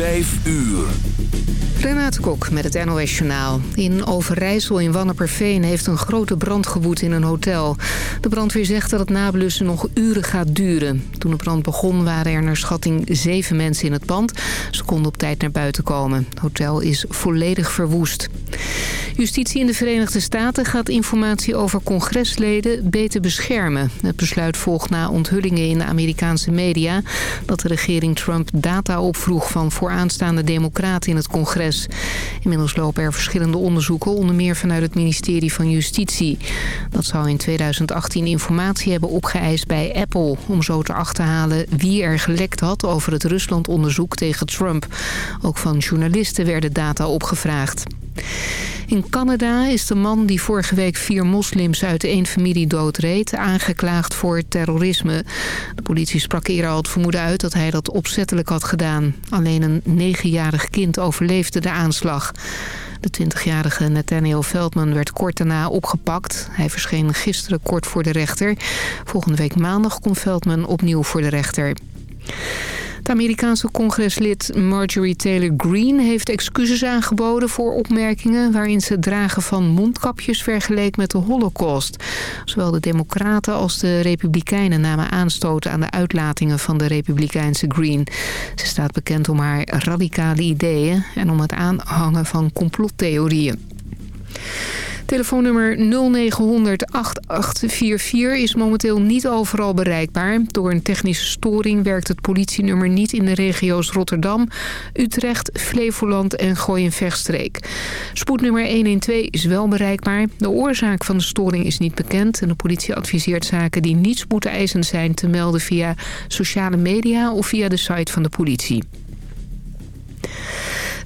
Vijf uur. Renate Kok met het NOS Journaal. In Overijssel in Wanneperveen heeft een grote brand gewoed in een hotel. De brandweer zegt dat het nablussen nog uren gaat duren. Toen de brand begon waren er naar schatting zeven mensen in het pand. Ze konden op tijd naar buiten komen. Het hotel is volledig verwoest. Justitie in de Verenigde Staten gaat informatie over congresleden beter beschermen. Het besluit volgt na onthullingen in de Amerikaanse media... dat de regering Trump data opvroeg van vooraanstaande democraten in het congres. Inmiddels lopen er verschillende onderzoeken, onder meer vanuit het ministerie van Justitie. Dat zou in 2018 informatie hebben opgeëist bij Apple... om zo te achterhalen wie er gelekt had over het Rusland-onderzoek tegen Trump. Ook van journalisten werden data opgevraagd. In Canada is de man die vorige week vier moslims uit één familie doodreed... aangeklaagd voor terrorisme. De politie sprak eerder al het vermoeden uit dat hij dat opzettelijk had gedaan. Alleen een negenjarig kind overleefde de aanslag. De 20-jarige Nathaniel Veldman werd kort daarna opgepakt. Hij verscheen gisteren kort voor de rechter. Volgende week maandag komt Veldman opnieuw voor de rechter. Het Amerikaanse congreslid Marjorie Taylor Greene heeft excuses aangeboden voor opmerkingen waarin ze het dragen van mondkapjes vergeleek met de holocaust. Zowel de democraten als de republikeinen namen aanstoten aan de uitlatingen van de republikeinse Greene. Ze staat bekend om haar radicale ideeën en om het aanhangen van complottheorieën. Telefoonnummer 0900 8844 is momenteel niet overal bereikbaar. Door een technische storing werkt het politienummer niet in de regio's Rotterdam, Utrecht, Flevoland en Gooi-en-Vechtstreek. Spoednummer 112 is wel bereikbaar. De oorzaak van de storing is niet bekend en de politie adviseert zaken die niet spoedeisend zijn te melden via sociale media of via de site van de politie.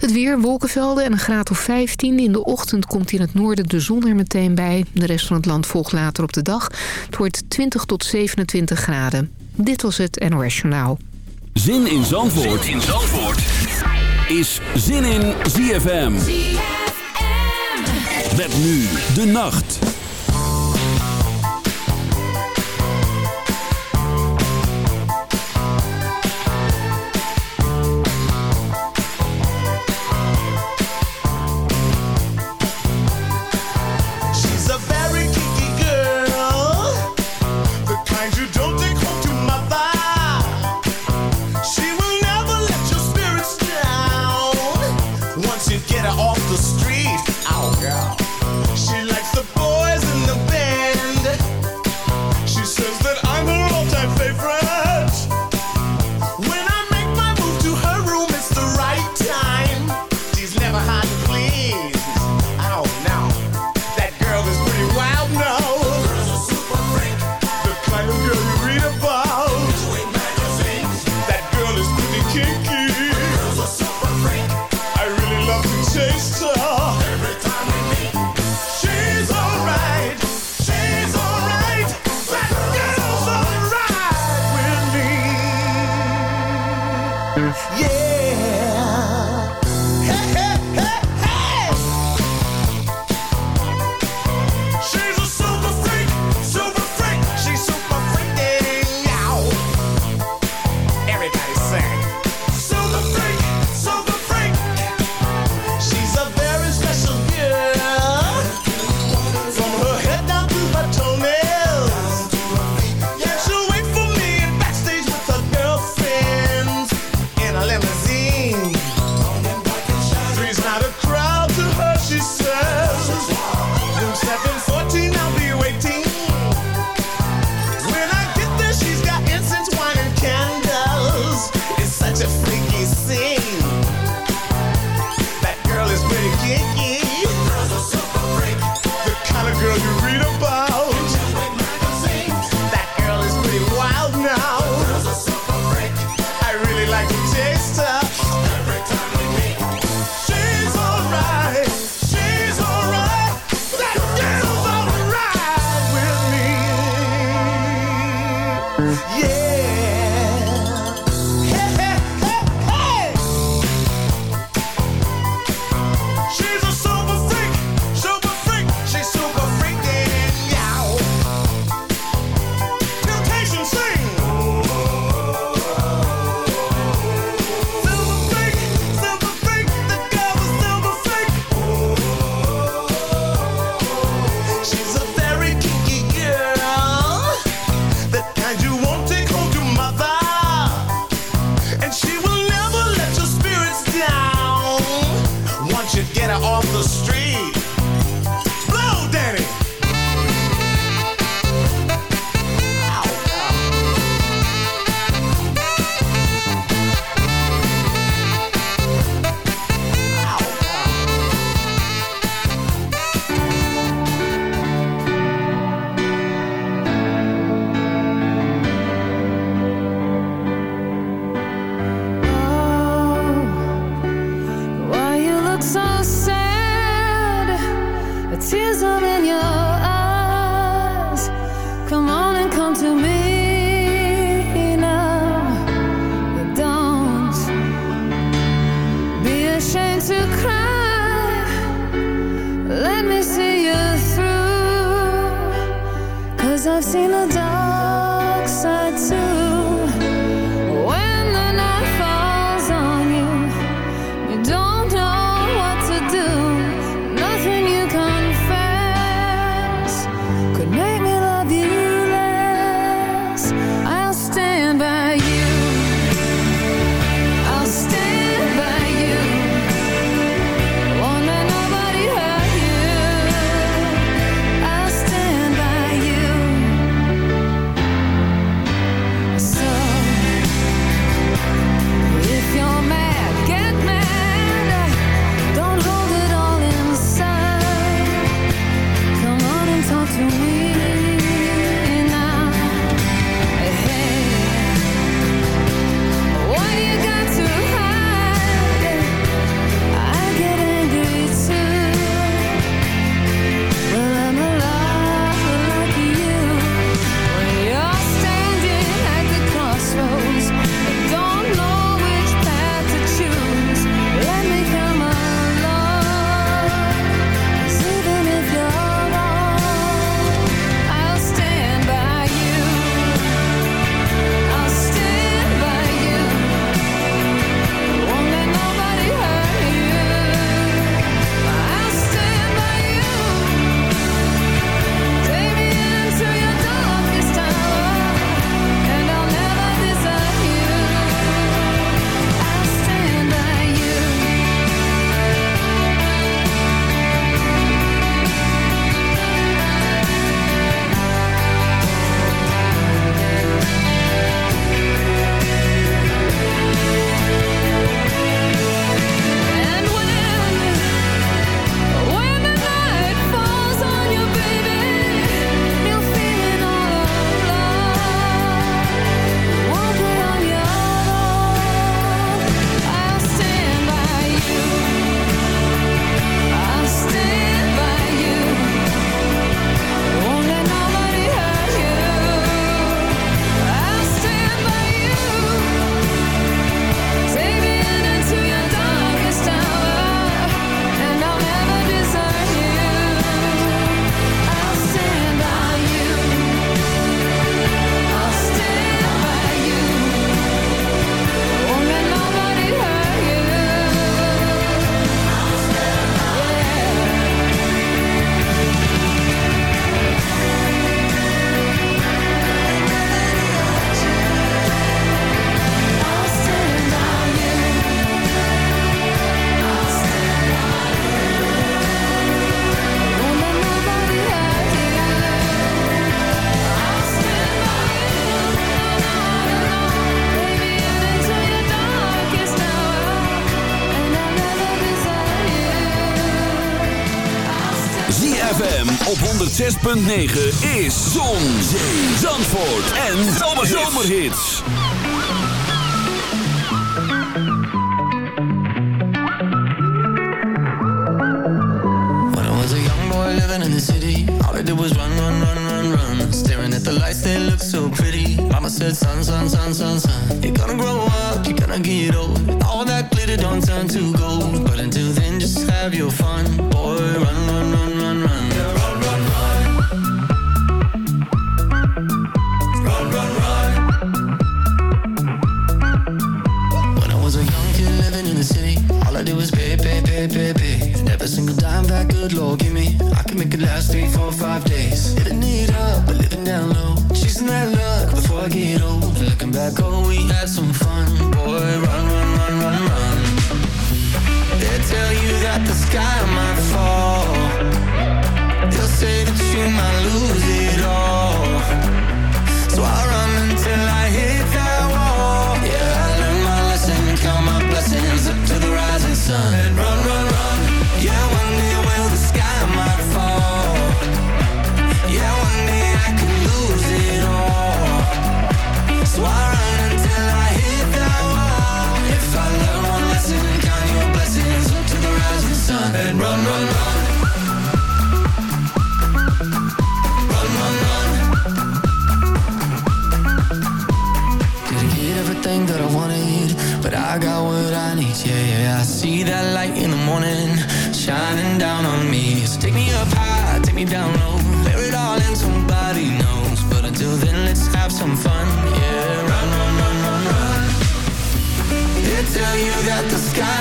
Het weer, wolkenvelden en een graad of 15. In de ochtend komt in het noorden de zon er meteen bij. De rest van het land volgt later op de dag. Het wordt 20 tot 27 graden. Dit was het NOS Journaal. Zin in Zandvoort, zin in Zandvoort. is Zin in ZFM. ZFM. Met nu de nacht. 106.9 is Zon, Zandvoort en Zomerhits. When was a young boy living in the city, all I did was run, run, run, run, run. Staring at the lights, they look so pretty. Mama said, son, son, son, son, son. You're gonna grow up, you're gonna get old. All that glitter don't turn to gold. But until then, just have your fun. Boy, run, run, run, run, run. good Lord, give me I can make it last three, four, five days. Living it up, but living down low. Chasing that luck before I get old. Looking back, oh, we had some fun. Boy, run, run, run, run, run. They tell you that the sky might fall. They'll say that you might lose see that light in the morning shining down on me. So take me up high, take me down low, bear it all in somebody knows. But until then, let's have some fun, yeah. Run, run, run, run, run. They tell you that the sky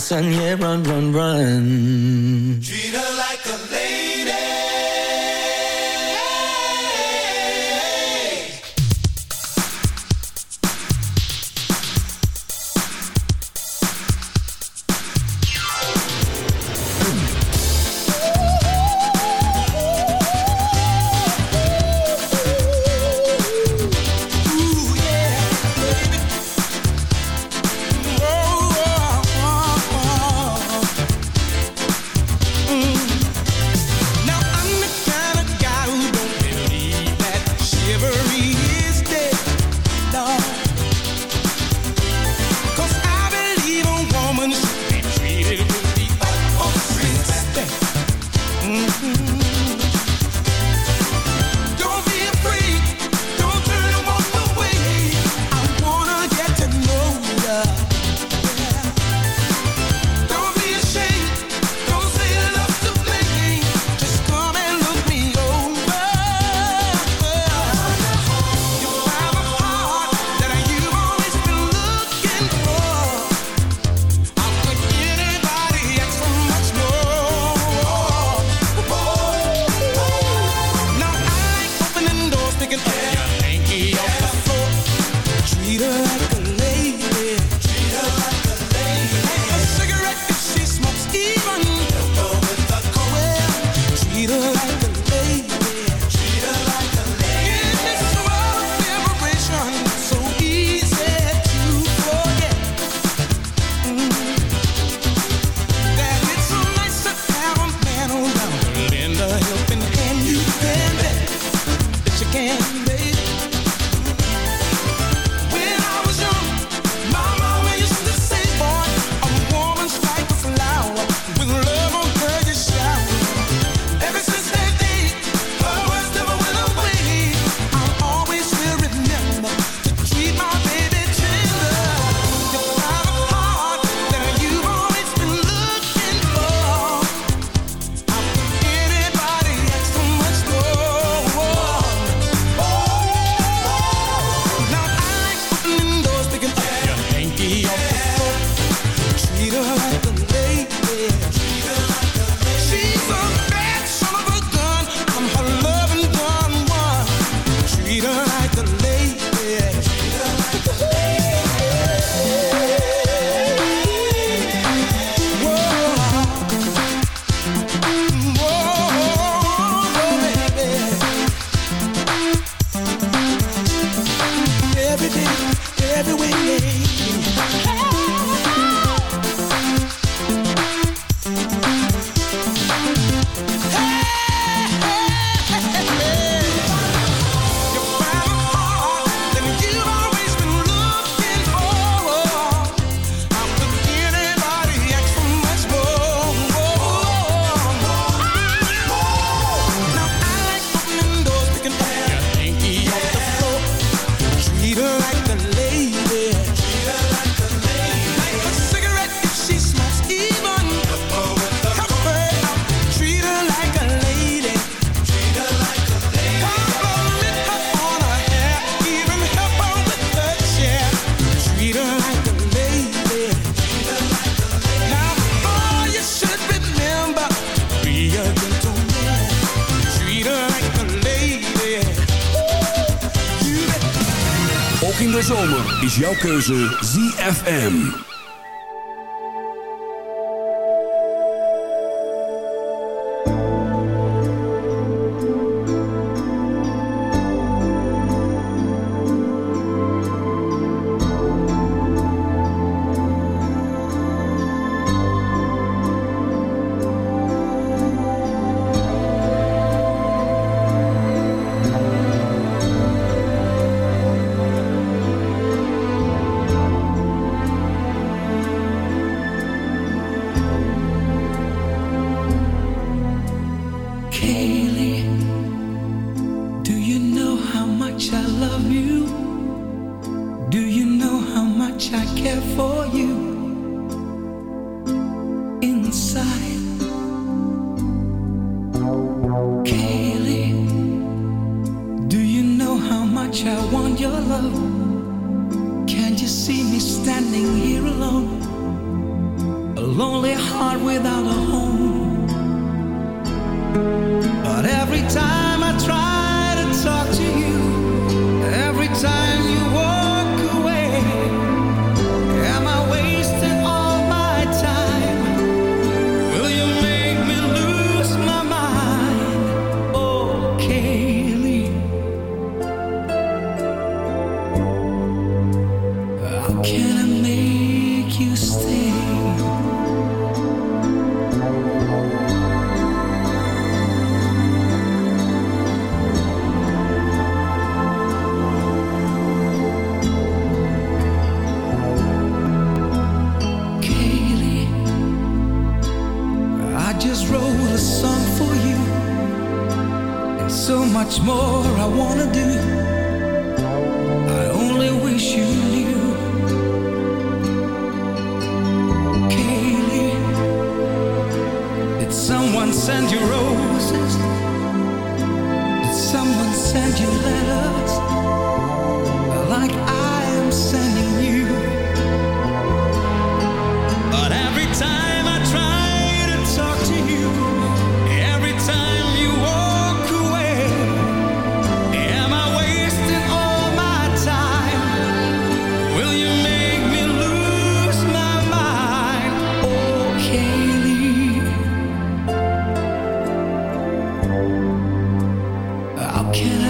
son, yeah, run, run, run. Jouw keuze er? ZFM. inside. Kaylee, do you know how much I want your love? Can't you see me standing here alone? A lonely heart without a can I?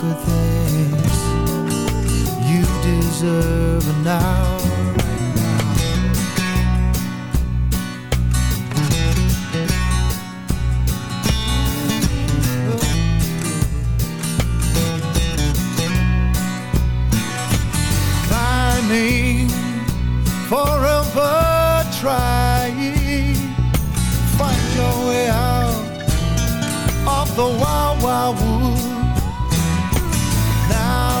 good things you deserve now. Climbing, forever trying, find your way out of the wild, wild wood.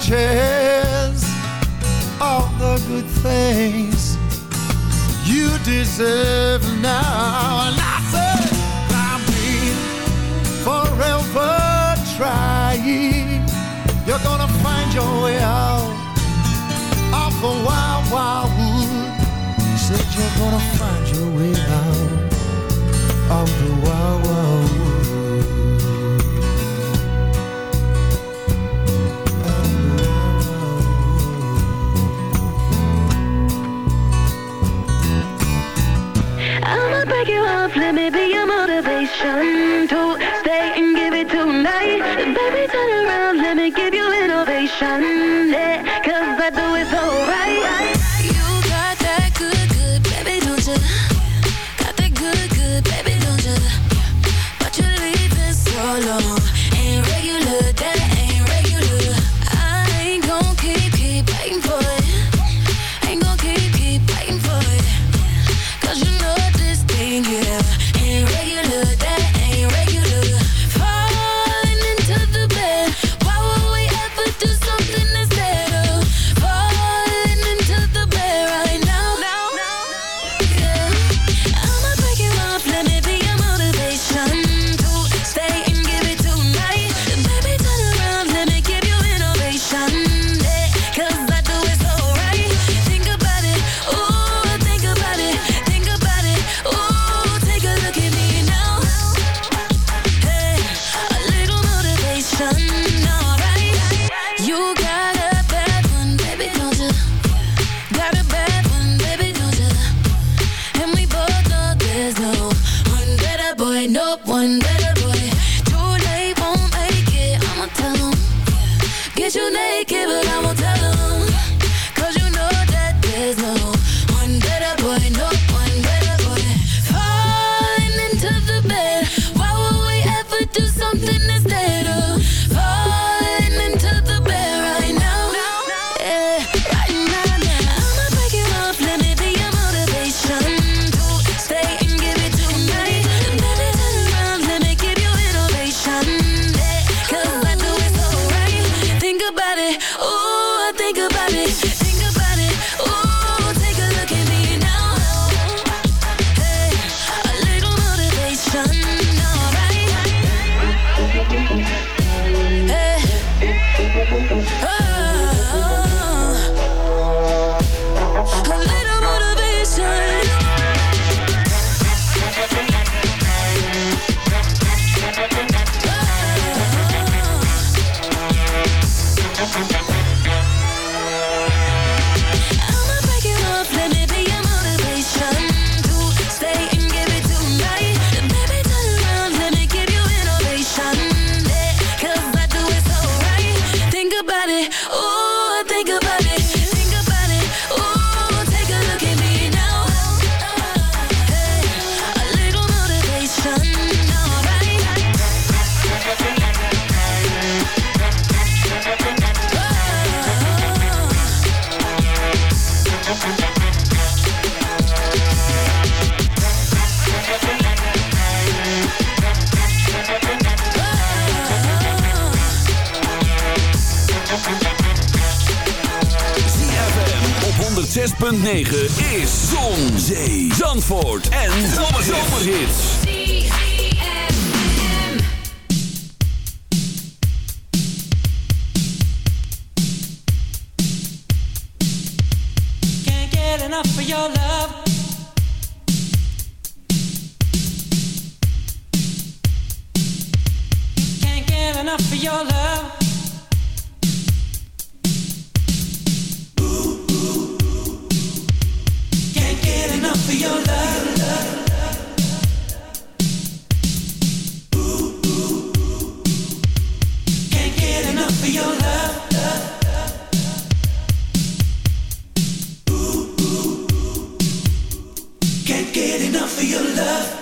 chairs all the good things you deserve now. And I said, I've forever trying. You're gonna find your way out of the wild, wild wood. Said you're gonna find your way out of the wild, wild that may be a motivation to stay and give it tonight. Baby, turn around, let me give you an ovation. Yeah. Enough of your love.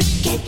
get.